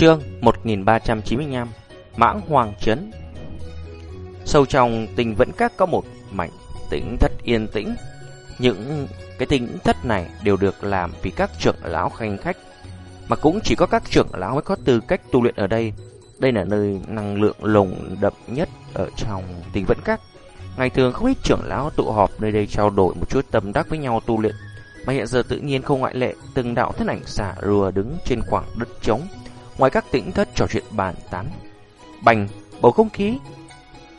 Chương 1395 Mãng Hoàng Trấn Sâu trong tình vẫn các có một mảnh tĩnh thất yên tĩnh. Những cái tĩnh thất này đều được làm vì các trưởng lão khanh khách, mà cũng chỉ có các trưởng lão mới có tư cách tu luyện ở đây. Đây là nơi năng lượng lồng đậm nhất ở trong tình vẫn các. Ngày thường không ít trưởng lão tụ họp nơi đây trao đổi một chút tâm đắc với nhau tu luyện, mà hiện giờ tự nhiên không ngoại lệ, từng đạo thân ảnh xả rùa đứng trên khoảng đất trống, ngoài các tĩnh thất trò chuyện bàn tán. Bành, bầu không khí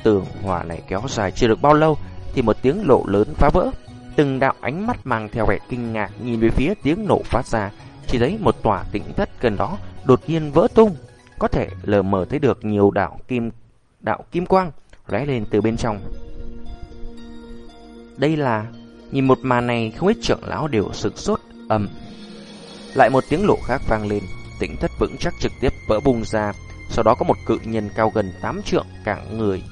tường hòa này kéo dài chưa được bao lâu thì một tiếng lộ lớn phá vỡ. Từng đạo ánh mắt mang theo vẻ kinh ngạc nhìn về phía tiếng nổ phát ra, chỉ thấy một tòa tĩnh thất gần đó đột nhiên vỡ tung, có thể lờ mờ thấy được nhiều đạo kim đạo kim quang lóe lên từ bên trong. Đây là nhìn một màn này không ít trưởng lão đều sửng sốt ầm. Lại một tiếng lộ khác vang lên, tĩnh thất vững chắc trực tiếp vỡ bung ra, sau đó có một cự nhân cao gần 8 trượng cả người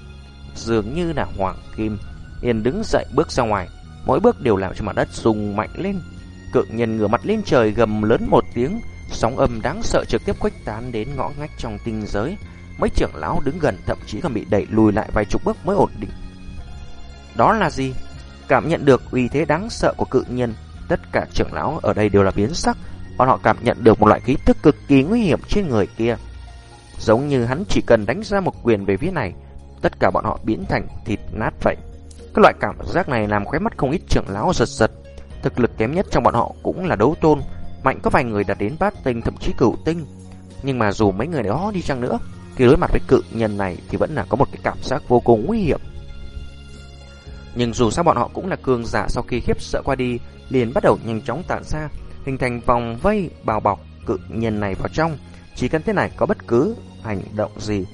dường như là hoàng kim, liền đứng dậy bước ra ngoài, mỗi bước đều làm cho mặt đất rung mạnh lên. Cự nhân ngửa mặt lên trời gầm lớn một tiếng, sóng âm đáng sợ trực tiếp khuếch tán đến ngõ ngách trong tinh giới. Mấy trưởng lão đứng gần thậm chí còn bị đẩy lùi lại vài chục bước mới ổn định. Đó là gì? Cảm nhận được uy thế đáng sợ của cự nhân, tất cả trưởng lão ở đây đều là biến sắc, bọn họ cảm nhận được một loại khí tức cực kỳ nguy hiểm trên người kia. Giống như hắn chỉ cần đánh ra một quyền về phía này, tất cả bọn họ biến thành thịt nát vậy. Cái loại cảm giác này làm khóe mắt không ít trưởng lão giật giật. Thực lực kém nhất trong bọn họ cũng là đấu tôn, mạnh có vài người đạt đến bát tinh thậm chí cửu tinh. Nhưng mà dù mấy người đó đi chăng nữa, khi đối mặt với cự nhân này thì vẫn là có một cái cảm giác vô cùng nguy hiểm. Nhưng dù sao bọn họ cũng là cường giả sau khi khiếp sợ qua đi, liền bắt đầu nhanh chóng tản ra, hình thành vòng vây bao bọc cự nhân này vào trong. Chỉ cần thế này có bất cứ hành động gì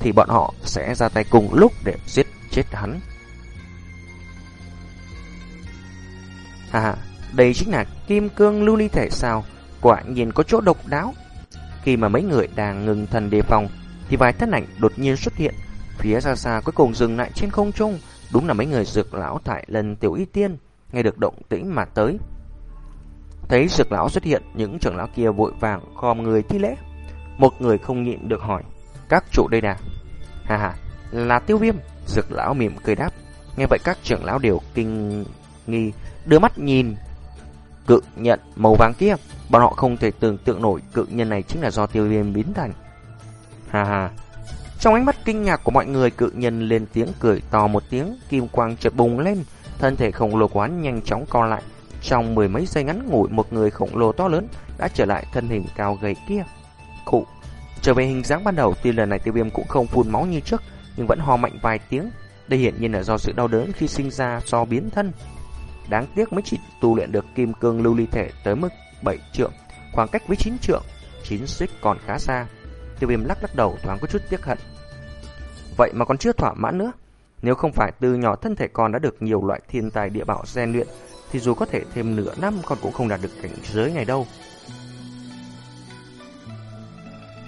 thì bọn họ sẽ ra tay cùng lúc để giết chết hắn. À, đây chính là kim cương lưu ly thể sao, quả nhiên có chỗ độc đáo. Khi mà mấy người đang ngừng thần đề phòng, thì vài thân ảnh đột nhiên xuất hiện, phía xa xa cuối cùng dừng lại trên không trung, đúng là mấy người dược lão thải lần tiểu y tiên, nghe được động tĩnh mà tới. Thấy dược lão xuất hiện, những trưởng lão kia vội vàng khom người thi lễ. Một người không nhịn được hỏi, các chủ đây nè. Hà hà, là tiêu viêm. Dược lão mỉm cười đáp. Nghe vậy các trưởng lão đều kinh nghi, đưa mắt nhìn cự nhận màu vàng kia. Bọn họ không thể tưởng tượng nổi cự nhân này chính là do tiêu viêm biến thành. Hà hà. Trong ánh mắt kinh ngạc của mọi người, cự nhân lên tiếng cười to một tiếng, kim quang chợt bùng lên, thân thể khổng lồ quán nhanh chóng co lại. Trong mười mấy giây ngắn ngủi, một người khổng lồ to lớn đã trở lại thân hình cao gầy kia. Cụ Trở về hình dáng ban đầu, tuy lần này tiêu viêm cũng không phun máu như trước, nhưng vẫn ho mạnh vài tiếng. Đây hiển nhiên là do sự đau đớn khi sinh ra do biến thân. Đáng tiếc mới chỉ tu luyện được kim cương lưu ly thể tới mức 7 trượng, khoảng cách với 9 trượng, 9 xích còn khá xa. Tiêu viêm lắc lắc đầu thoáng có chút tiếc hận. Vậy mà còn chưa thỏa mãn nữa. Nếu không phải từ nhỏ thân thể con đã được nhiều loại thiên tài địa bảo rèn luyện, thì dù có thể thêm nửa năm con cũng không đạt được cảnh giới này đâu.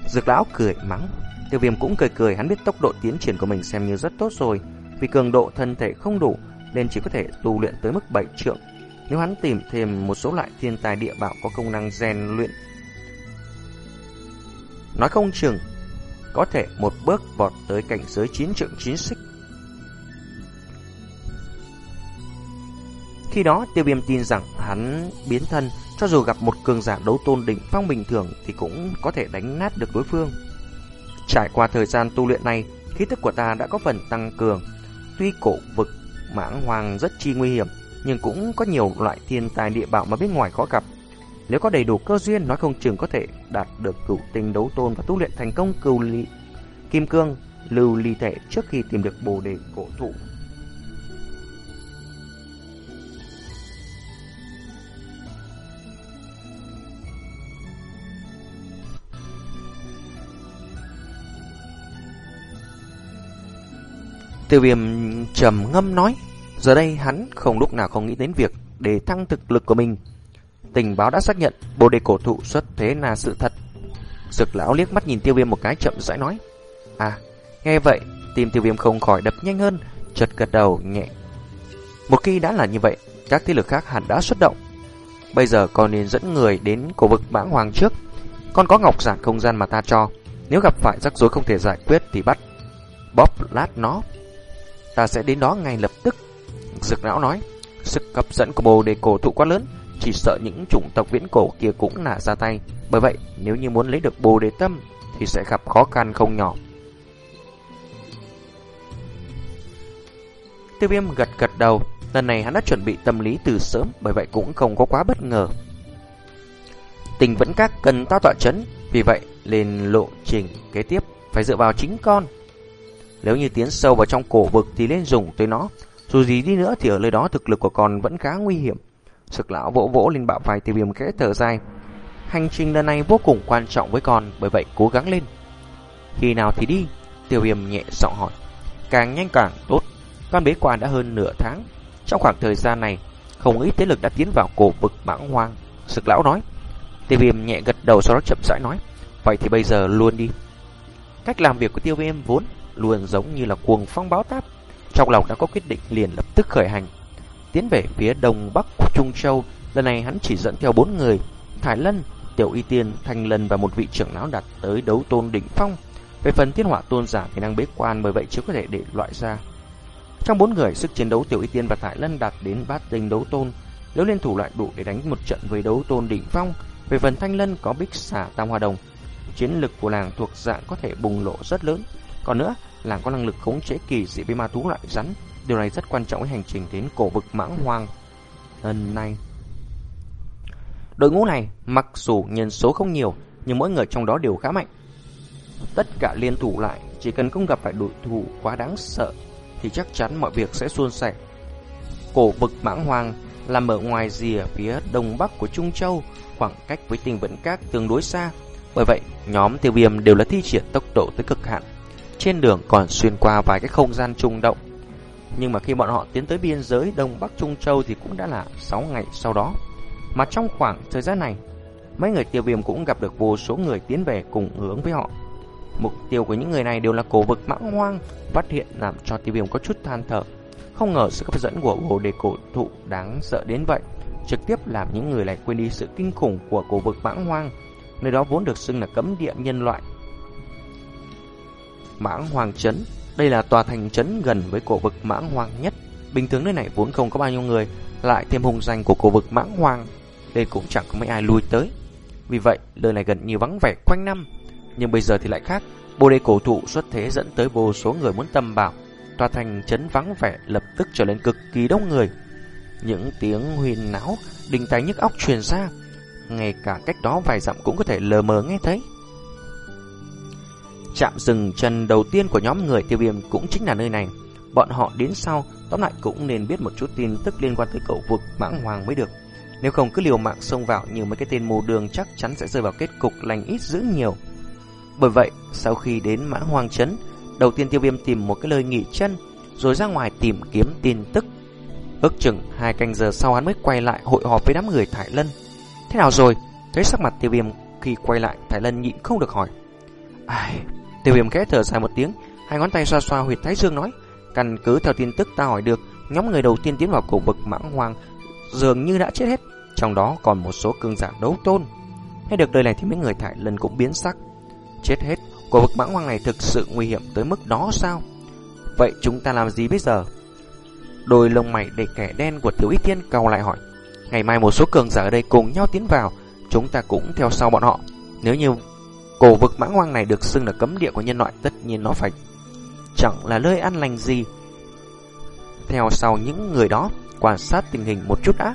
Dược lão cười mắng. Tiêu viêm cũng cười cười, hắn biết tốc độ tiến triển của mình xem như rất tốt rồi. Vì cường độ thân thể không đủ, nên chỉ có thể tu luyện tới mức 7 trượng. Nếu hắn tìm thêm một số loại thiên tài địa bảo có công năng rèn luyện, nói không chừng, có thể một bước vọt tới cảnh giới 9 trượng 9 xích. Khi đó, tiêu viêm tin rằng hắn biến thân cho dù gặp một cường giả đấu tôn đỉnh phong bình thường thì cũng có thể đánh nát được đối phương. Trải qua thời gian tu luyện này, khí tức của ta đã có phần tăng cường. Tuy cổ vực mãng hoàng rất chi nguy hiểm, nhưng cũng có nhiều loại thiên tài địa bảo mà bên ngoài khó gặp. Nếu có đầy đủ cơ duyên, nói không chừng có thể đạt được cửu tinh đấu tôn và tu luyện thành công cửu lị kim cương, lưu ly thể trước khi tìm được bồ đề cổ thụ. Tiêu viêm trầm ngâm nói, giờ đây hắn không lúc nào không nghĩ đến việc để tăng thực lực của mình. Tình báo đã xác nhận bồ đề cổ thụ xuất thế là sự thật. Dực lão liếc mắt nhìn tiêu viêm một cái chậm rãi nói. À, nghe vậy, tim tiêu viêm không khỏi đập nhanh hơn, chợt gật đầu nhẹ. Một khi đã là như vậy, các thế lực khác hẳn đã xuất động. Bây giờ con nên dẫn người đến cổ vực mãng hoàng trước. Con có ngọc giản không gian mà ta cho Nếu gặp phải rắc rối không thể giải quyết Thì bắt bóp lát nó Ta sẽ đến đó ngay lập tức. Dực não nói, Sức hấp dẫn của bồ đề cổ thụ quá lớn, Chỉ sợ những chủng tộc viễn cổ kia cũng nả ra tay. Bởi vậy, nếu như muốn lấy được bồ đề tâm, Thì sẽ gặp khó khăn không nhỏ. Tiêu viêm gật gật đầu, Lần này hắn đã chuẩn bị tâm lý từ sớm, Bởi vậy cũng không có quá bất ngờ. Tình vẫn các cần tao tọa chấn, Vì vậy lên lộ trình kế tiếp, Phải dựa vào chính con. Nếu như tiến sâu vào trong cổ vực Thì nên dùng tới nó. Dù gì đi nữa thì ở nơi đó thực lực của con vẫn khá nguy hiểm. Sực lão vỗ vỗ lên bạo vai tiêu viêm kẽ thở dài. Hành trình lần này vô cùng quan trọng với con, Bởi vậy cố gắng lên. Khi nào thì đi? Tiêu viêm nhẹ giọng hỏi. Càng nhanh càng tốt. Con bế quan đã hơn nửa tháng. Trong khoảng thời gian này, Không ít thế lực đã tiến vào cổ vực mãng hoang. Sực lão nói. Tiêu viêm nhẹ gật đầu sau đó chậm rãi nói. Vậy thì bây giờ luôn đi. Cách làm việc của tiêu viêm vốn Luôn giống như là cuồng phong báo táp. Trong lòng đã có quyết định liền lập tức khởi hành. Tiến về phía đông bắc của Trung Châu. Lần này hắn chỉ dẫn theo bốn người Thải Lân, Tiểu Y Tiên, Thanh Lân và một vị trưởng lão đặt tới đấu tôn đỉnh phong. Về phần thiên hỏa tôn giả thì năng bế quan Bởi vậy chưa có thể để loại ra. Trong bốn người sức chiến đấu Tiểu Y Tiên và Thải Lân đạt đến bát tinh đấu tôn. Nếu liên thủ lại đủ để đánh một trận với đấu tôn đỉnh phong về phần Thanh Lân có bích xả tam hoa đồng, chiến lực của làng thuộc dạng có thể bùng lộ rất lớn. Còn nữa, làng có năng lực khống chế kỳ dị với ma thú loại rắn. Điều này rất quan trọng với hành trình đến cổ vực mãng hoang lần này. Đội ngũ này, mặc dù nhân số không nhiều, nhưng mỗi người trong đó đều khá mạnh. Tất cả liên thủ lại, chỉ cần không gặp phải đội thủ quá đáng sợ, thì chắc chắn mọi việc sẽ suôn sẻ. Cổ vực mãng hoang nằm ở ngoài rìa phía đông bắc của Trung Châu, khoảng cách với tinh vận các tương đối xa. Bởi vậy, nhóm tiêu viêm đều là thi triển tốc độ tới cực hạn. Trên đường còn xuyên qua vài cái không gian trùng động. Nhưng mà khi bọn họ tiến tới biên giới Đông Bắc Trung Châu thì cũng đã là 6 ngày sau đó. Mà trong khoảng thời gian này, mấy người tiêu viêm cũng gặp được vô số người tiến về cùng hướng với họ. Mục tiêu của những người này đều là cổ vực mãng hoang, phát hiện làm cho tiêu viêm có chút than thở. Không ngờ sự hấp dẫn của bồ đề cổ thụ đáng sợ đến vậy trực tiếp làm những người này quên đi sự kinh khủng của cổ vực mãng hoang, nơi đó vốn được xưng là cấm địa nhân loại. Mãng Hoàng Trấn, đây là tòa thành trấn gần với cổ vực mãng hoàng nhất. Bình thường nơi này vốn không có bao nhiêu người, lại thêm hùng danh của cổ vực mãng hoàng đây cũng chẳng có mấy ai lui tới. Vì vậy, nơi này gần như vắng vẻ quanh năm. Nhưng bây giờ thì lại khác, bồ đề cổ thụ xuất thế dẫn tới vô số người muốn tâm bảo. Tòa thành trấn vắng vẻ lập tức trở nên cực kỳ đông người. Những tiếng huyền não, đình tay nhức óc truyền ra. Ngay cả cách đó vài dặm cũng có thể lờ mờ nghe thấy. Chạm dừng chân đầu tiên của nhóm người tiêu viêm cũng chính là nơi này. Bọn họ đến sau, tóm lại cũng nên biết một chút tin tức liên quan tới cậu vực mãng hoàng mới được. Nếu không cứ liều mạng xông vào như mấy cái tên mù đường chắc chắn sẽ rơi vào kết cục lành ít dữ nhiều. Bởi vậy, sau khi đến mãng hoàng trấn, đầu tiên tiêu viêm tìm một cái nơi nghỉ chân, rồi ra ngoài tìm kiếm tin tức Ước chừng hai canh giờ sau hắn mới quay lại hội họp với đám người Thái Lân. Thế nào rồi? Thấy sắc mặt tiêu viêm khi quay lại Thái Lân nhịn không được hỏi. Ai... Tiêu viêm khẽ thở dài một tiếng, hai ngón tay xoa xoa huyệt thái dương nói. Căn cứ theo tin tức ta hỏi được, nhóm người đầu tiên tiến vào cổ vực mãng hoàng dường như đã chết hết. Trong đó còn một số cương giả đấu tôn. Nghe được lời này thì mấy người thải lần cũng biến sắc. Chết hết, cổ vực mãng hoàng này thực sự nguy hiểm tới mức đó sao? Vậy chúng ta làm gì bây giờ? Đôi lông mày để kẻ đen của Tiểu Y Tiên cầu lại hỏi. Ngày mai một số cường giả ở đây cùng nhau tiến vào, chúng ta cũng theo sau bọn họ. Nếu như cổ vực mãng hoang này được xưng là cấm địa của nhân loại, tất nhiên nó phải chẳng là nơi ăn lành gì. Theo sau những người đó, quan sát tình hình một chút đã.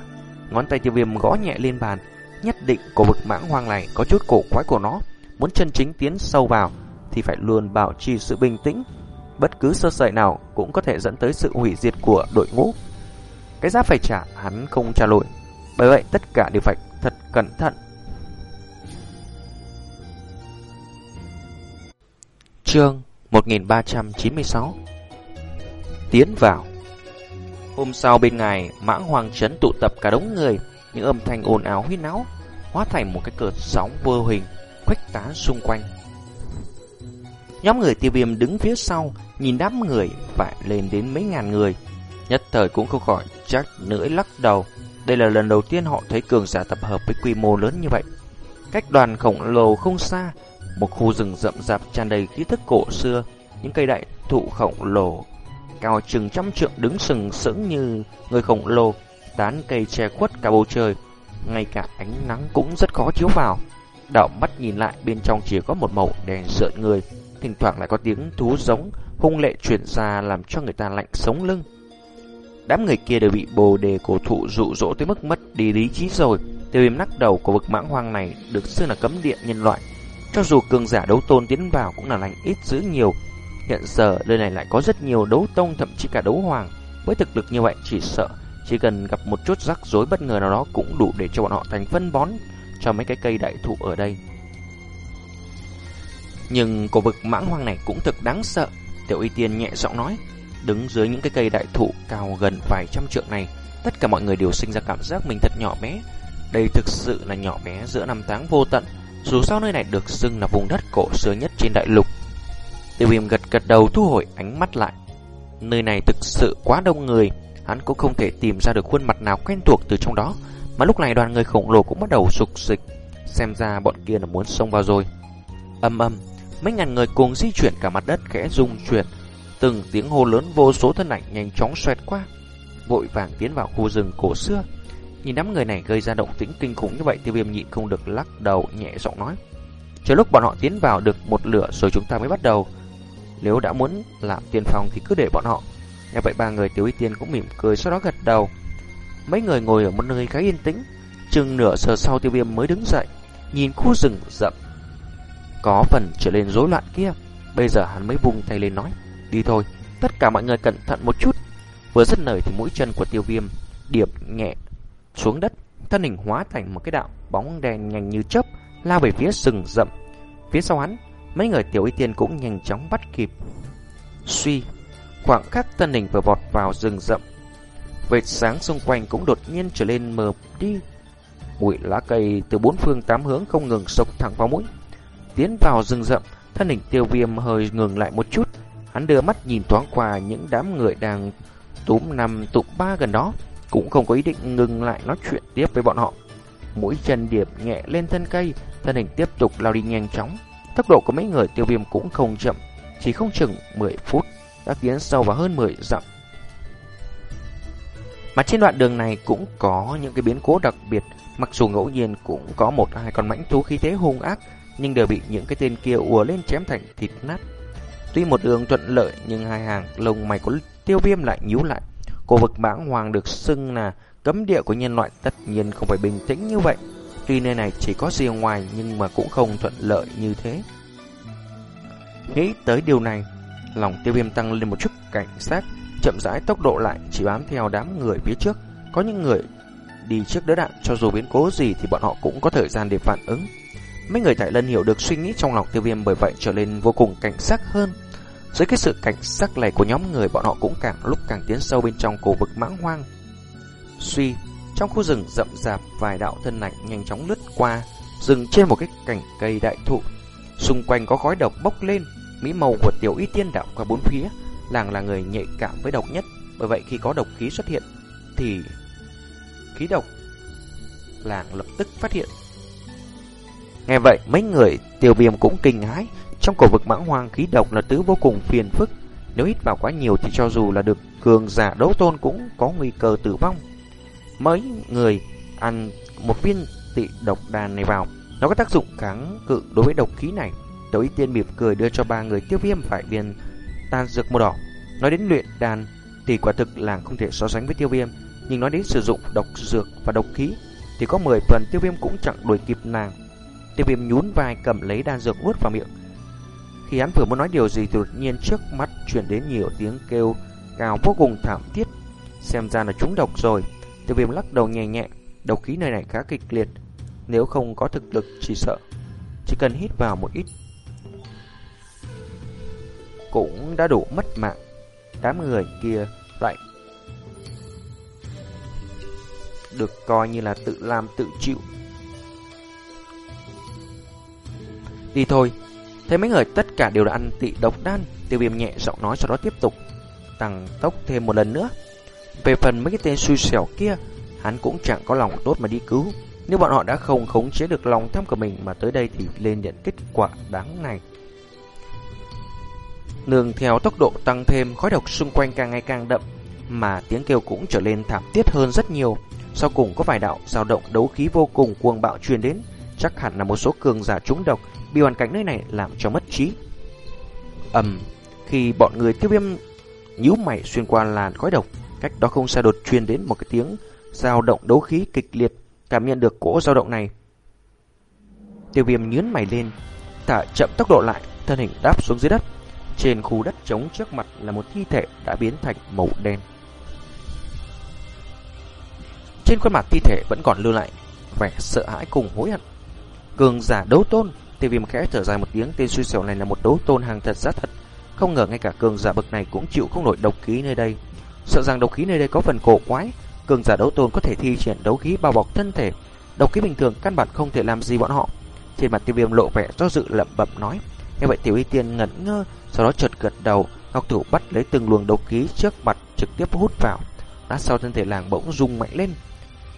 Ngón tay tiêu viêm gõ nhẹ lên bàn, nhất định cổ vực mãng hoang này có chút cổ quái của nó. Muốn chân chính tiến sâu vào thì phải luôn bảo trì sự bình tĩnh, bất cứ sơ sẩy nào cũng có thể dẫn tới sự hủy diệt của đội ngũ. Cái giá phải trả hắn không trả nổi. Bởi vậy tất cả đều phải thật cẩn thận. Chương 1396 Tiến vào Hôm sau bên ngài, mãng hoàng trấn tụ tập cả đống người, những âm thanh ồn ào huyết náo, hóa thành một cái cột sóng vô hình, khuếch tán xung quanh. Nhóm người tiêu viêm đứng phía sau, nhìn đám người phải lên đến mấy ngàn người. Nhất thời cũng không khỏi chắc nưỡi lắc đầu. Đây là lần đầu tiên họ thấy cường giả tập hợp với quy mô lớn như vậy. Cách đoàn khổng lồ không xa, một khu rừng rậm rạp tràn đầy khí thức cổ xưa, những cây đại thụ khổng lồ cao chừng trăm trượng đứng sừng sững như người khổng lồ, tán cây che khuất cả bầu trời, ngay cả ánh nắng cũng rất khó chiếu vào. Đạo mắt nhìn lại bên trong chỉ có một màu đèn sợn người, thỉnh thoảng lại có tiếng thú giống hung lệ truyền ra làm cho người ta lạnh sống lưng. Đám người kia đều bị bồ đề cổ thụ dụ dỗ tới mức mất đi lý trí rồi. Tiêu viêm nắc đầu của vực mãng hoang này được xưng là cấm điện nhân loại. Cho dù cường giả đấu tôn tiến vào cũng là lành ít dữ nhiều. Hiện giờ nơi này lại có rất nhiều đấu tông thậm chí cả đấu hoàng. Với thực lực như vậy chỉ sợ chỉ cần gặp một chút rắc rối bất ngờ nào đó cũng đủ để cho bọn họ thành phân bón cho mấy cái cây đại thụ ở đây. Nhưng cổ vực mãng hoang này cũng thực đáng sợ. Tiểu Y Tiên nhẹ giọng nói, đứng dưới những cái cây đại thụ cao gần vài trăm trượng này, tất cả mọi người đều sinh ra cảm giác mình thật nhỏ bé. Đây thực sự là nhỏ bé giữa năm tháng vô tận, dù sao nơi này được xưng là vùng đất cổ xưa nhất trên đại lục. Tiêu viêm gật gật đầu thu hồi ánh mắt lại. Nơi này thực sự quá đông người, hắn cũng không thể tìm ra được khuôn mặt nào quen thuộc từ trong đó. Mà lúc này đoàn người khổng lồ cũng bắt đầu sục dịch, xem ra bọn kia là muốn xông vào rồi. Âm âm, mấy ngàn người cùng di chuyển cả mặt đất khẽ rung chuyển, từng tiếng hô lớn vô số thân ảnh nhanh chóng xoẹt qua, vội vàng tiến vào khu rừng cổ xưa. Nhìn đám người này gây ra động tĩnh kinh khủng như vậy, Tiêu Viêm nhịn không được lắc đầu nhẹ giọng nói: "Chờ lúc bọn họ tiến vào được một lửa rồi chúng ta mới bắt đầu. Nếu đã muốn làm tiên phong thì cứ để bọn họ." Nghe vậy ba người Tiểu Y Tiên cũng mỉm cười sau đó gật đầu. Mấy người ngồi ở một nơi khá yên tĩnh, chừng nửa giờ sau Tiêu Viêm mới đứng dậy, nhìn khu rừng rậm có phần trở lên rối loạn kia. Bây giờ hắn mới vung tay lên nói, đi thôi, tất cả mọi người cẩn thận một chút. Vừa dứt lời thì mũi chân của tiêu viêm điệp nhẹ xuống đất, thân hình hóa thành một cái đạo bóng đèn nhanh như chớp lao về phía rừng rậm. Phía sau hắn, mấy người tiểu y tiên cũng nhanh chóng bắt kịp. Suy, khoảng khắc thân hình vừa vọt vào rừng rậm, vệt sáng xung quanh cũng đột nhiên trở lên mờ đi. Bụi lá cây từ bốn phương tám hướng không ngừng sộc thẳng vào mũi tiến vào rừng rậm, thân hình tiêu viêm hơi ngừng lại một chút. Hắn đưa mắt nhìn thoáng qua những đám người đang túm nằm tụm ba gần đó, cũng không có ý định ngừng lại nói chuyện tiếp với bọn họ. Mũi chân điệp nhẹ lên thân cây, thân hình tiếp tục lao đi nhanh chóng. Tốc độ của mấy người tiêu viêm cũng không chậm, chỉ không chừng 10 phút, đã tiến sâu vào hơn 10 dặm. Mà trên đoạn đường này cũng có những cái biến cố đặc biệt, mặc dù ngẫu nhiên cũng có một hai con mãnh thú khí thế hung ác nhưng đều bị những cái tên kia ùa lên chém thành thịt nát. Tuy một đường thuận lợi nhưng hai hàng lông mày của tiêu viêm lại nhíu lại. Cổ vực mãng hoàng được xưng là cấm địa của nhân loại tất nhiên không phải bình tĩnh như vậy. Tuy nơi này chỉ có riêng ngoài nhưng mà cũng không thuận lợi như thế. Nghĩ tới điều này, lòng tiêu viêm tăng lên một chút cảnh giác, chậm rãi tốc độ lại chỉ bám theo đám người phía trước. Có những người đi trước đỡ đạn cho dù biến cố gì thì bọn họ cũng có thời gian để phản ứng. Mấy người tại lân hiểu được suy nghĩ trong lòng tiêu viêm bởi vậy trở nên vô cùng cảnh giác hơn. Dưới cái sự cảnh sắc này của nhóm người bọn họ cũng càng lúc càng tiến sâu bên trong cổ vực mãng hoang. Suy, trong khu rừng rậm rạp vài đạo thân ảnh nhanh chóng lướt qua, dừng trên một cái cành cây đại thụ. Xung quanh có khói độc bốc lên, mỹ màu của tiểu y tiên đạo qua bốn phía. Làng là người nhạy cảm với độc nhất, bởi vậy khi có độc khí xuất hiện thì khí độc làng lập tức phát hiện Nghe vậy, mấy người tiêu viêm cũng kinh hãi. Trong cổ vực mãng hoang khí độc là thứ vô cùng phiền phức. Nếu hít vào quá nhiều thì cho dù là được cường giả đấu tôn cũng có nguy cơ tử vong. Mấy người ăn một viên tị độc đàn này vào, nó có tác dụng kháng cự đối với độc khí này. Tiểu y tiên mỉm cười đưa cho ba người tiêu viêm phải viên tan dược màu đỏ. Nói đến luyện đàn thì quả thực là không thể so sánh với tiêu viêm. Nhưng nói đến sử dụng độc dược và độc khí thì có 10 phần tiêu viêm cũng chẳng đuổi kịp nàng. Tiêu viêm nhún vai cầm lấy đan dược nuốt vào miệng. Khi hắn vừa muốn nói điều gì thì đột nhiên trước mắt chuyển đến nhiều tiếng kêu gào vô cùng thảm thiết. Xem ra là trúng độc rồi. Tiêu viêm lắc đầu nhẹ nhẹ. Độc khí nơi này khá kịch liệt. Nếu không có thực lực chỉ sợ. Chỉ cần hít vào một ít. Cũng đã đủ mất mạng. Đám người kia lại được coi như là tự làm tự chịu Đi thôi. Thấy mấy người tất cả đều đã ăn tị độc đan, tiêu viêm nhẹ giọng nói sau đó tiếp tục tăng tốc thêm một lần nữa. Về phần mấy cái tên xui xẻo kia, hắn cũng chẳng có lòng tốt mà đi cứu. Nếu bọn họ đã không khống chế được lòng tham của mình mà tới đây thì lên nhận kết quả đáng này. Nương theo tốc độ tăng thêm, khói độc xung quanh càng ngày càng đậm, mà tiếng kêu cũng trở lên thảm thiết hơn rất nhiều. Sau cùng có vài đạo dao động đấu khí vô cùng cuồng bạo truyền đến, chắc hẳn là một số cường giả trúng độc bị hoàn cảnh nơi này làm cho mất trí. Ầm, khi bọn người tiêu viêm nhíu mày xuyên qua làn khói độc, cách đó không xa đột truyền đến một cái tiếng dao động đấu khí kịch liệt, cảm nhận được cỗ dao động này. Tiêu viêm nhướng mày lên, thả chậm tốc độ lại, thân hình đáp xuống dưới đất. Trên khu đất trống trước mặt là một thi thể đã biến thành màu đen. Trên khuôn mặt thi thể vẫn còn lưu lại vẻ sợ hãi cùng hối hận. Cường giả đấu tôn, tiêu viêm khẽ thở dài một tiếng, tên xui xẻo này là một đấu tôn hàng thật giá thật. Không ngờ ngay cả cường giả bậc này cũng chịu không nổi độc khí nơi đây. Sợ rằng độc khí nơi đây có phần cổ quái, cường giả đấu tôn có thể thi triển đấu khí bao bọc thân thể, độc khí bình thường căn bản không thể làm gì bọn họ. Trên mặt tiêu viêm lộ vẻ do dự lẩm bẩm nói. Nghe vậy tiểu y tiên ngẩn ngơ, sau đó chợt gật đầu, ngọc thủ bắt lấy từng luồng độc khí trước mặt trực tiếp hút vào. Lát sau thân thể làng bỗng rung mạnh lên,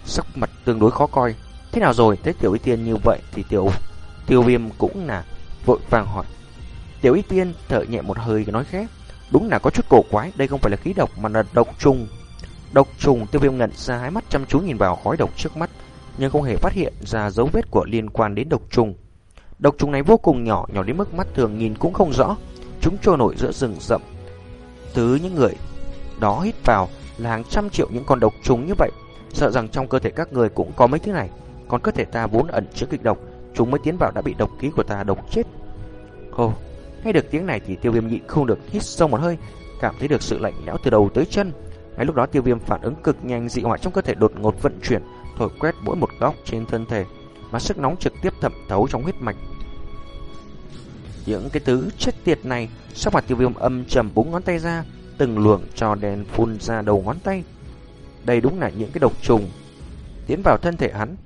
sắc mặt tương đối khó coi. Thế nào rồi? Thế tiểu y tiên như vậy thì tiểu tiêu viêm cũng là vội vàng hỏi. Tiểu y tiên thở nhẹ một hơi nói khép. Đúng là có chút cổ quái, đây không phải là khí độc mà là độc trùng. Độc trùng tiêu viêm ngẩn ra hai mắt chăm chú nhìn vào khói độc trước mắt, nhưng không hề phát hiện ra dấu vết của liên quan đến độc trùng. Độc trùng này vô cùng nhỏ, nhỏ đến mức mắt thường nhìn cũng không rõ. Chúng trôi nổi giữa rừng rậm. Thứ những người đó hít vào là hàng trăm triệu những con độc trùng như vậy. Sợ rằng trong cơ thể các người cũng có mấy thứ này. Còn cơ thể ta vốn ẩn chứa kịch độc, chúng mới tiến vào đã bị độc ký của ta độc chết. Hô, nghe được tiếng này thì tiêu viêm nhịn không được hít sâu một hơi, cảm thấy được sự lạnh lẽo từ đầu tới chân. Ngay lúc đó tiêu viêm phản ứng cực nhanh dị hỏa trong cơ thể đột ngột vận chuyển, thổi quét mỗi một góc trên thân thể, mà sức nóng trực tiếp thẩm thấu trong huyết mạch. Những cái thứ chết tiệt này, sắc mặt tiêu viêm âm trầm búng ngón tay ra, từng luồng cho đèn phun ra đầu ngón tay. Đây đúng là những cái độc trùng tiến vào thân thể hắn.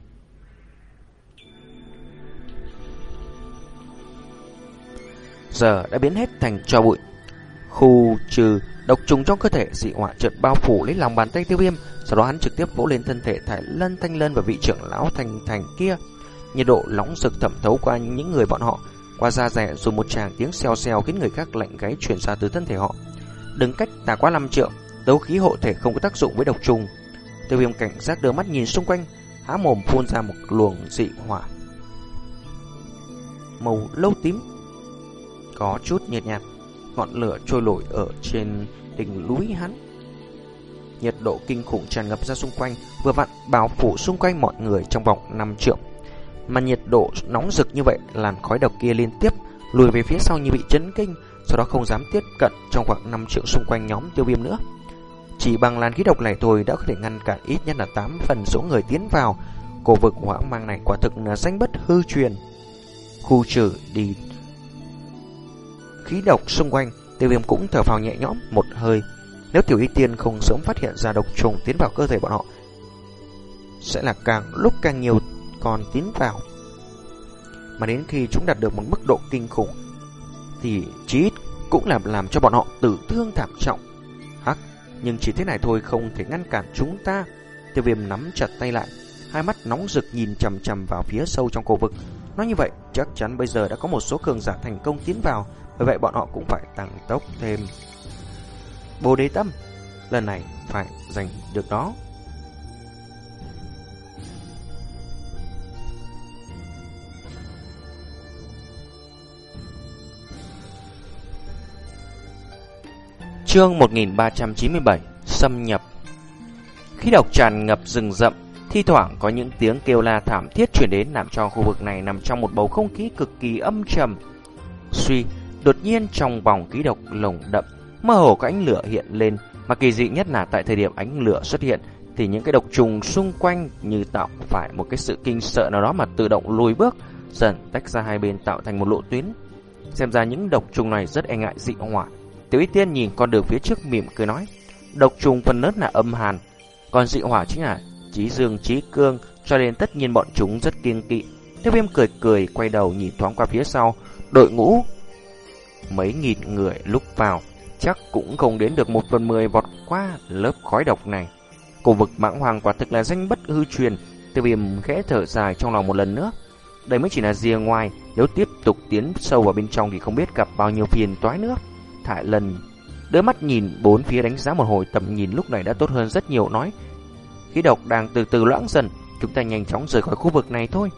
Giờ đã biến hết thành cho bụi. Khu trừ độc trùng trong cơ thể dị hỏa chợt bao phủ lấy lòng bàn tay tiêu viêm, sau đó hắn trực tiếp vỗ lên thân thể thải lân thanh lân và vị trưởng lão thành thành kia. Nhiệt độ nóng rực thẩm thấu qua những người bọn họ, qua da rẻ rồi một tràng tiếng xèo xèo khiến người khác lạnh gáy chuyển ra từ thân thể họ. Đừng cách ta quá 5 triệu, đấu khí hộ thể không có tác dụng với độc trùng. Tiêu viêm cảnh giác đưa mắt nhìn xung quanh, há mồm phun ra một luồng dị hỏa. Màu lâu tím, có chút nhiệt nhạt, ngọn lửa trôi nổi ở trên đỉnh núi hắn. Nhiệt độ kinh khủng tràn ngập ra xung quanh, vừa vặn bao phủ xung quanh mọi người trong vòng 5 triệu. Mà nhiệt độ nóng rực như vậy, làn khói độc kia liên tiếp lùi về phía sau như bị chấn kinh, sau đó không dám tiếp cận trong khoảng 5 triệu xung quanh nhóm tiêu viêm nữa. Chỉ bằng làn khí độc này thôi đã có thể ngăn cản ít nhất là 8 phần số người tiến vào. Cổ vực hỏa mang này quả thực là danh bất hư truyền. Khu trừ đi khí độc xung quanh, tiêu viêm cũng thở phào nhẹ nhõm một hơi. Nếu tiểu y tiên không sớm phát hiện ra độc trùng tiến vào cơ thể bọn họ, sẽ là càng lúc càng nhiều con tiến vào. Mà đến khi chúng đạt được một mức độ kinh khủng, thì chí ít cũng là làm cho bọn họ tử thương thảm trọng. Hắc, nhưng chỉ thế này thôi không thể ngăn cản chúng ta. Tiêu viêm nắm chặt tay lại, hai mắt nóng rực nhìn chầm chầm vào phía sâu trong cổ vực. Nói như vậy, chắc chắn bây giờ đã có một số cường giả thành công tiến vào, bởi vậy bọn họ cũng phải tăng tốc thêm. Bồ đề tâm, lần này phải giành được đó. Chương 1397 Xâm nhập Khi độc tràn ngập rừng rậm Thi thoảng có những tiếng kêu la thảm thiết chuyển đến Làm cho khu vực này nằm trong một bầu không khí cực kỳ âm trầm Suy Đột nhiên trong vòng khí độc lồng đậm Mơ hồ có ánh lửa hiện lên Mà kỳ dị nhất là tại thời điểm ánh lửa xuất hiện Thì những cái độc trùng xung quanh Như tạo phải một cái sự kinh sợ nào đó Mà tự động lùi bước Dần tách ra hai bên tạo thành một lộ tuyến Xem ra những độc trùng này rất e ngại dị hỏa Tiểu Y Tiên nhìn con đường phía trước mỉm cười nói, độc trùng phần lớn là âm hàn, còn dị hỏa chính là trí dương trí cương, cho nên tất nhiên bọn chúng rất kiêng kỵ. Tiêu Viêm cười cười quay đầu nhìn thoáng qua phía sau, đội ngũ mấy nghìn người lúc vào, chắc cũng không đến được một phần mười vọt qua lớp khói độc này. Cổ vực mãng hoàng quả thực là danh bất hư truyền, Tiêu viêm khẽ thở dài trong lòng một lần nữa. Đây mới chỉ là rìa ngoài, nếu tiếp tục tiến sâu vào bên trong thì không biết gặp bao nhiêu phiền toái nữa. Thải lần đôi mắt nhìn bốn phía đánh giá một hồi tầm nhìn lúc này đã tốt hơn rất nhiều nói. Khí độc đang từ từ loãng dần, chúng ta nhanh chóng rời khỏi khu vực này thôi.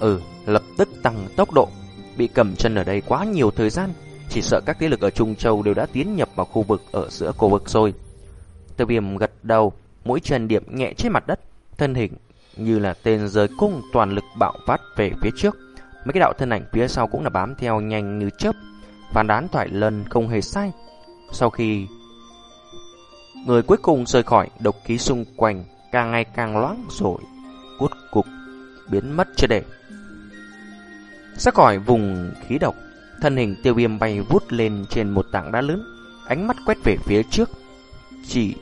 Ừ, lập tức tăng tốc độ. Bị cầm chân ở đây quá nhiều thời gian, chỉ sợ các thế lực ở Trung Châu đều đã tiến nhập vào khu vực ở giữa cổ vực rồi. Tiêu viêm gật đầu, mũi chân điểm nhẹ trên mặt đất, thân hình như là tên rời cung toàn lực bạo phát về phía trước. Mấy cái đạo thân ảnh phía sau cũng là bám theo nhanh như chớp. Phán đoán thoại lần không hề sai. Sau khi người cuối cùng rời khỏi, độc khí xung quanh càng ngày càng loãng rồi, cút cục biến mất chưa để. Ra khỏi vùng khí độc, thân hình tiêu viêm bay vút lên trên một tảng đá lớn, ánh mắt quét về phía trước. Chỉ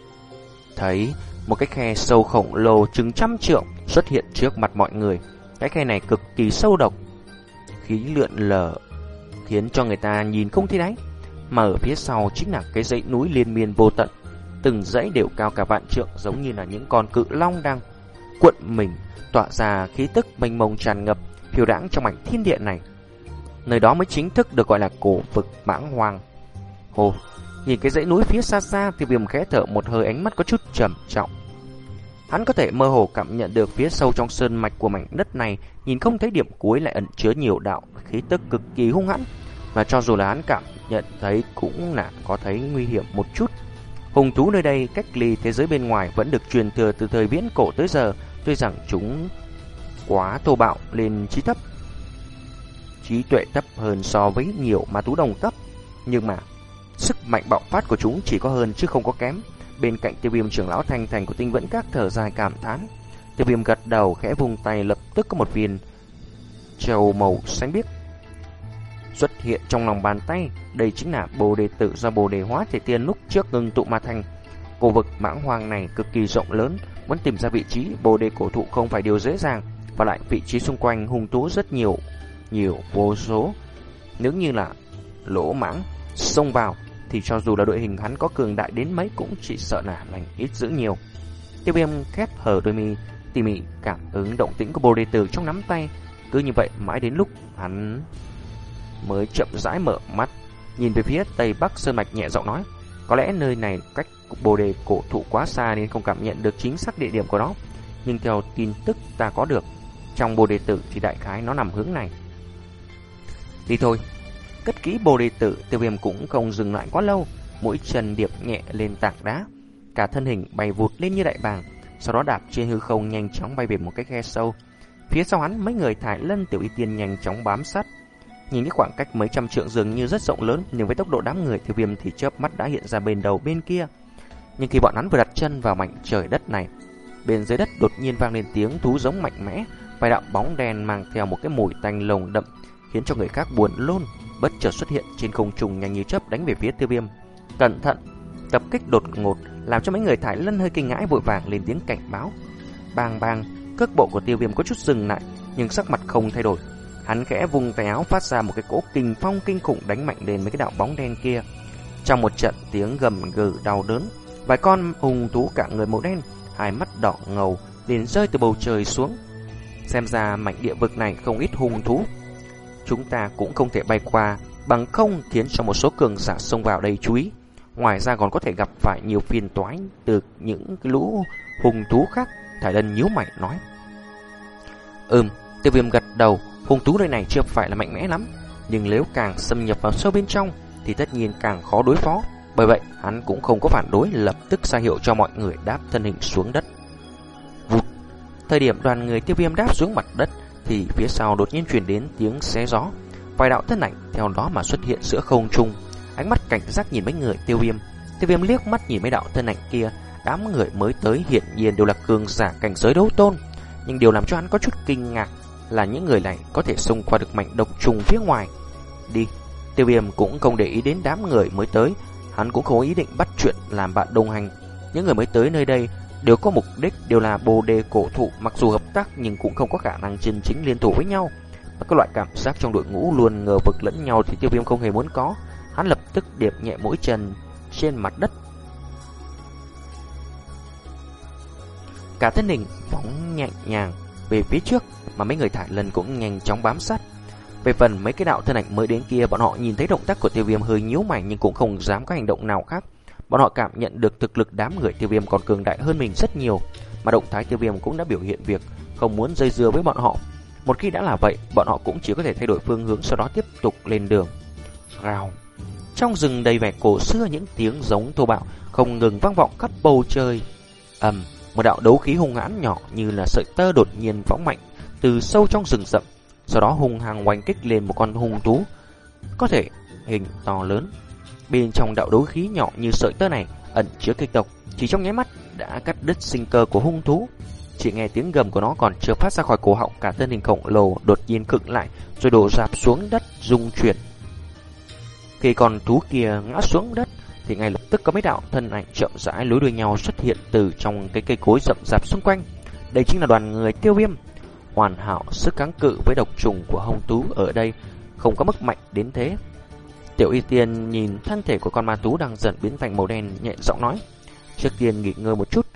thấy một cái khe sâu khổng lồ chừng trăm trượng xuất hiện trước mặt mọi người. Cái khe này cực kỳ sâu độc, khí lượn lờ khiến cho người ta nhìn không thấy đáy. Mà ở phía sau chính là cái dãy núi liên miên vô tận, từng dãy đều cao cả vạn trượng giống như là những con cự long đang cuộn mình, tỏa ra khí tức mênh mông tràn ngập, phiêu đãng trong mảnh thiên địa này. Nơi đó mới chính thức được gọi là cổ vực mãng hoàng Hồ, nhìn cái dãy núi phía xa xa thì viêm khẽ thở một hơi ánh mắt có chút trầm trọng. Hắn có thể mơ hồ cảm nhận được phía sâu trong sơn mạch của mảnh đất này, nhìn không thấy điểm cuối lại ẩn chứa nhiều đạo khí tức cực kỳ hung hãn, mà cho dù là hắn cảm nhận thấy cũng là có thấy nguy hiểm một chút. Hùng thú nơi đây cách ly thế giới bên ngoài vẫn được truyền thừa từ thời viễn cổ tới giờ, tuy rằng chúng quá thô bạo lên trí thấp. Trí tuệ thấp hơn so với nhiều ma thú đồng cấp, nhưng mà sức mạnh bạo phát của chúng chỉ có hơn chứ không có kém. Bên cạnh tiêu viêm trưởng lão thành thành của tinh vẫn các thở dài cảm thán. Tiêu viêm gật đầu khẽ vùng tay lập tức có một viên trầu màu xanh biếc xuất hiện trong lòng bàn tay. Đây chính là bồ đề tự do bồ đề hóa thể tiên lúc trước ngưng tụ ma thành. Cổ vực mãng hoang này cực kỳ rộng lớn, muốn tìm ra vị trí bồ đề cổ thụ không phải điều dễ dàng, và lại vị trí xung quanh hung thú rất nhiều, nhiều vô số. Nếu như là lỗ mãng xông vào thì cho dù là đội hình hắn có cường đại đến mấy cũng chỉ sợ là lành ít dữ nhiều. Tiêu viêm khép hờ đôi mi, tỉ mỉ cảm ứng động tĩnh của bồ đề tử trong nắm tay. Cứ như vậy mãi đến lúc hắn mới chậm rãi mở mắt, nhìn về phía tây bắc sơn mạch nhẹ giọng nói, có lẽ nơi này cách bồ đề cổ thụ quá xa nên không cảm nhận được chính xác địa điểm của nó. Nhưng theo tin tức ta có được, trong bồ đề tử thì đại khái nó nằm hướng này. Đi thôi, cất kỹ bồ đề tử, tiêu viêm cũng không dừng lại quá lâu, mũi chân điệp nhẹ lên tảng đá. Cả thân hình bay vụt lên như đại bàng, sau đó đạp trên hư không nhanh chóng bay về một cái khe sâu. Phía sau hắn mấy người thải lân tiểu y tiên nhanh chóng bám sát Nhìn cái khoảng cách mấy trăm trượng dường như rất rộng lớn, nhưng với tốc độ đám người tiêu viêm thì chớp mắt đã hiện ra bên đầu bên kia. Nhưng khi bọn hắn vừa đặt chân vào mảnh trời đất này, bên dưới đất đột nhiên vang lên tiếng thú giống mạnh mẽ, vài đạo bóng đen mang theo một cái mùi tanh lồng đậm, khiến cho người khác buồn luôn bất chợt xuất hiện trên không trung nhanh như chớp đánh về phía tiêu viêm. Cẩn thận, tập kích đột ngột làm cho mấy người thải lân hơi kinh ngãi vội vàng lên tiếng cảnh báo. Bang bang, cước bộ của tiêu viêm có chút dừng lại, nhưng sắc mặt không thay đổi, Hắn khẽ vùng tay áo phát ra một cái cỗ kinh phong kinh khủng đánh mạnh lên mấy cái đạo bóng đen kia. Trong một trận tiếng gầm gừ đau đớn, vài con hùng thú cả người màu đen, hai mắt đỏ ngầu liền rơi từ bầu trời xuống. Xem ra mảnh địa vực này không ít hung thú. Chúng ta cũng không thể bay qua, bằng không khiến cho một số cường giả xông vào đây chú ý. Ngoài ra còn có thể gặp phải nhiều phiền toái từ những lũ hung thú khác. Thải Lân nhíu mày nói. Ừm, tiêu viêm gật đầu, Hung thú nơi này chưa phải là mạnh mẽ lắm, nhưng nếu càng xâm nhập vào sâu bên trong thì tất nhiên càng khó đối phó. Bởi vậy, hắn cũng không có phản đối lập tức ra hiệu cho mọi người đáp thân hình xuống đất. Thời điểm đoàn người tiêu viêm đáp xuống mặt đất thì phía sau đột nhiên truyền đến tiếng xé gió. Vài đạo thân ảnh theo đó mà xuất hiện giữa không trung. Ánh mắt cảnh giác nhìn mấy người tiêu viêm. Tiêu viêm liếc mắt nhìn mấy đạo thân ảnh kia. Đám người mới tới hiện nhiên đều là cường giả cảnh giới đấu tôn. Nhưng điều làm cho hắn có chút kinh ngạc là những người này có thể xông qua được mảnh độc trùng phía ngoài. Đi, tiêu viêm cũng không để ý đến đám người mới tới, hắn cũng không có ý định bắt chuyện làm bạn đồng hành. Những người mới tới nơi đây đều có mục đích đều là bồ đề cổ thụ mặc dù hợp tác nhưng cũng không có khả năng chân chính liên thủ với nhau. Và các loại cảm giác trong đội ngũ luôn ngờ vực lẫn nhau thì tiêu viêm không hề muốn có. Hắn lập tức điệp nhẹ mũi chân trên mặt đất. Cả thân hình phóng nhẹ nhàng về phía trước mà mấy người thải lần cũng nhanh chóng bám sát. Về phần mấy cái đạo thân ảnh mới đến kia, bọn họ nhìn thấy động tác của tiêu viêm hơi nhíu mày nhưng cũng không dám có hành động nào khác. Bọn họ cảm nhận được thực lực đám người tiêu viêm còn cường đại hơn mình rất nhiều, mà động thái tiêu viêm cũng đã biểu hiện việc không muốn dây dưa với bọn họ. Một khi đã là vậy, bọn họ cũng chỉ có thể thay đổi phương hướng sau đó tiếp tục lên đường. Rào. Trong rừng đầy vẻ cổ xưa những tiếng giống thô bạo không ngừng vang vọng khắp bầu trời. ầm, một đạo đấu khí hung hãn nhỏ như là sợi tơ đột nhiên phóng mạnh từ sâu trong rừng rậm, sau đó hung hăng oanh kích lên một con hung thú có thể hình to lớn. Bên trong đạo đấu khí nhỏ như sợi tơ này ẩn chứa kịch độc, chỉ trong nháy mắt đã cắt đứt sinh cơ của hung thú. Chỉ nghe tiếng gầm của nó còn chưa phát ra khỏi cổ họng cả thân hình khổng lồ đột nhiên cựng lại rồi đổ dạp xuống đất rung chuyển. Khi con thú kia ngã xuống đất thì ngay lập tức có mấy đạo thân ảnh chậm rãi lối đuôi nhau xuất hiện từ trong cái cây cối rậm rạp xung quanh. Đây chính là đoàn người tiêu viêm. Hoàn hảo sức kháng cự với độc trùng của hung thú ở đây không có mức mạnh đến thế. Tiểu Y Tiên nhìn thân thể của con ma tú đang dần biến thành màu đen nhẹ giọng nói. Trước tiên nghỉ ngơi một chút,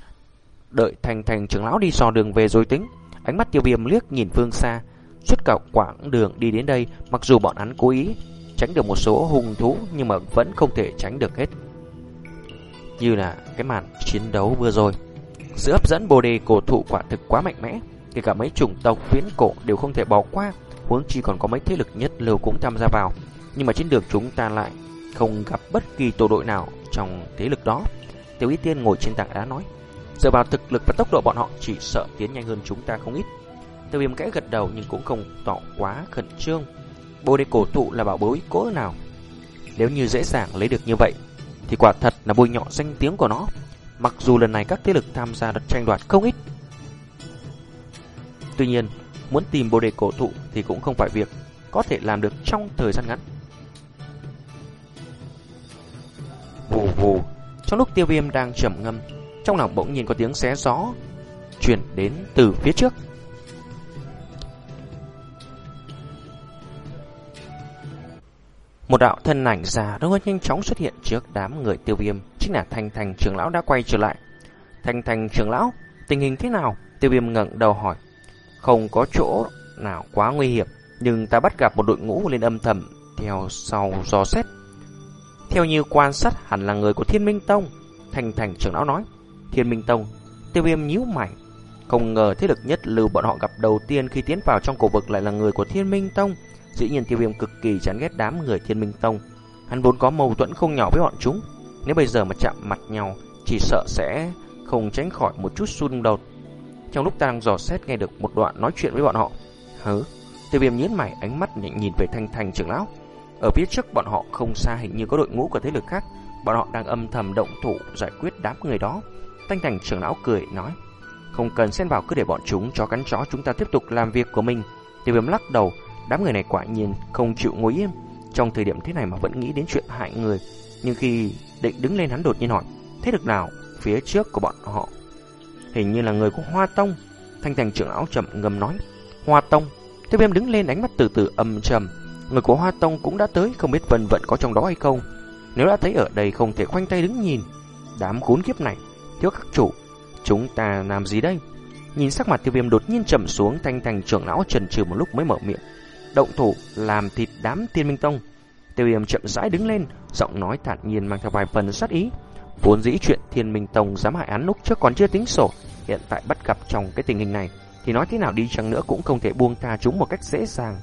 đợi thành thành trưởng lão đi dò đường về rồi tính. Ánh mắt tiêu viêm liếc nhìn phương xa, suốt cả quãng đường đi đến đây, mặc dù bọn hắn cố ý tránh được một số hung thú nhưng mà vẫn không thể tránh được hết. Như là cái màn chiến đấu vừa rồi. Sự hấp dẫn bồ đề cổ thụ quả thực quá mạnh mẽ, kể cả mấy chủng tộc viễn cổ đều không thể bỏ qua, huống chi còn có mấy thế lực nhất lưu cũng tham gia vào. Nhưng mà trên đường chúng ta lại không gặp bất kỳ tổ đội nào trong thế lực đó. Tiểu Y Tiên ngồi trên tảng đá nói, dựa vào thực lực và tốc độ bọn họ chỉ sợ tiến nhanh hơn chúng ta không ít. Tiêu viêm kẽ gật đầu nhưng cũng không tỏ quá khẩn trương. Bồ đề cổ thụ là bảo bối cố nào. Nếu như dễ dàng lấy được như vậy, thì quả thật là bôi nhọ danh tiếng của nó. Mặc dù lần này các thế lực tham gia đợt tranh đoạt không ít. Tuy nhiên, muốn tìm bồ đề cổ thụ thì cũng không phải việc có thể làm được trong thời gian ngắn. Vù vù, trong lúc tiêu viêm đang trầm ngâm, trong lòng bỗng nhiên có tiếng xé gió chuyển đến từ phía trước. Một đạo thân ảnh già rất nhanh chóng xuất hiện trước đám người tiêu viêm, chính là Thanh Thành trưởng lão đã quay trở lại. Thanh Thành trưởng lão, tình hình thế nào? Tiêu viêm ngẩng đầu hỏi. Không có chỗ nào quá nguy hiểm, nhưng ta bắt gặp một đội ngũ lên âm thầm theo sau dò xét. Theo như quan sát hẳn là người của Thiên Minh Tông, thành Thành trưởng lão nói. Thiên Minh Tông, tiêu viêm nhíu mày. Không ngờ thế lực nhất lưu bọn họ gặp đầu tiên khi tiến vào trong cổ vực lại là người của Thiên Minh Tông. Dĩ nhiên tiêu viêm cực kỳ chán ghét đám người thiên minh tông Hắn vốn có mâu thuẫn không nhỏ với bọn chúng Nếu bây giờ mà chạm mặt nhau Chỉ sợ sẽ không tránh khỏi một chút xung đột Trong lúc ta đang dò xét nghe được một đoạn nói chuyện với bọn họ Hứ Tiêu viêm nhíu mày ánh mắt nhìn về thanh thành trưởng lão ở phía trước bọn họ không xa hình như có đội ngũ của thế lực khác. Bọn họ đang âm thầm động thủ giải quyết đám người đó. Thanh thành trưởng lão cười, nói, Không cần xen vào, cứ để bọn chúng cho cắn chó chúng ta tiếp tục làm việc của mình. Tiêu viêm lắc đầu, Đám người này quả nhiên không chịu ngồi yên. Trong thời điểm thế này mà vẫn nghĩ đến chuyện hại người, Nhưng khi định đứng lên hắn đột nhiên hỏi, Thế được nào? Phía trước của bọn họ? Hình như là người của Hoa Tông. Thanh thành trưởng lão chậm ngầm nói, Hoa Tông. Tiêu viêm đứng lên, ánh mắt từ từ âm trầm. Người của Hoa Tông cũng đã tới Không biết vân vận có trong đó hay không Nếu đã thấy ở đây không thể khoanh tay đứng nhìn Đám khốn kiếp này Thiếu các chủ Chúng ta làm gì đây Nhìn sắc mặt tiêu viêm đột nhiên trầm xuống Thanh thành trưởng lão trần trừ một lúc mới mở miệng động thủ làm thịt đám thiên minh tông. Tiêu viêm chậm rãi đứng lên, giọng nói thản nhiên mang theo vài phần sát ý. Vốn dĩ chuyện thiên minh tông dám hại án lúc trước còn chưa tính sổ, hiện tại bắt gặp trong cái tình hình này, thì nói thế nào đi chăng nữa cũng không thể buông tha chúng một cách dễ dàng.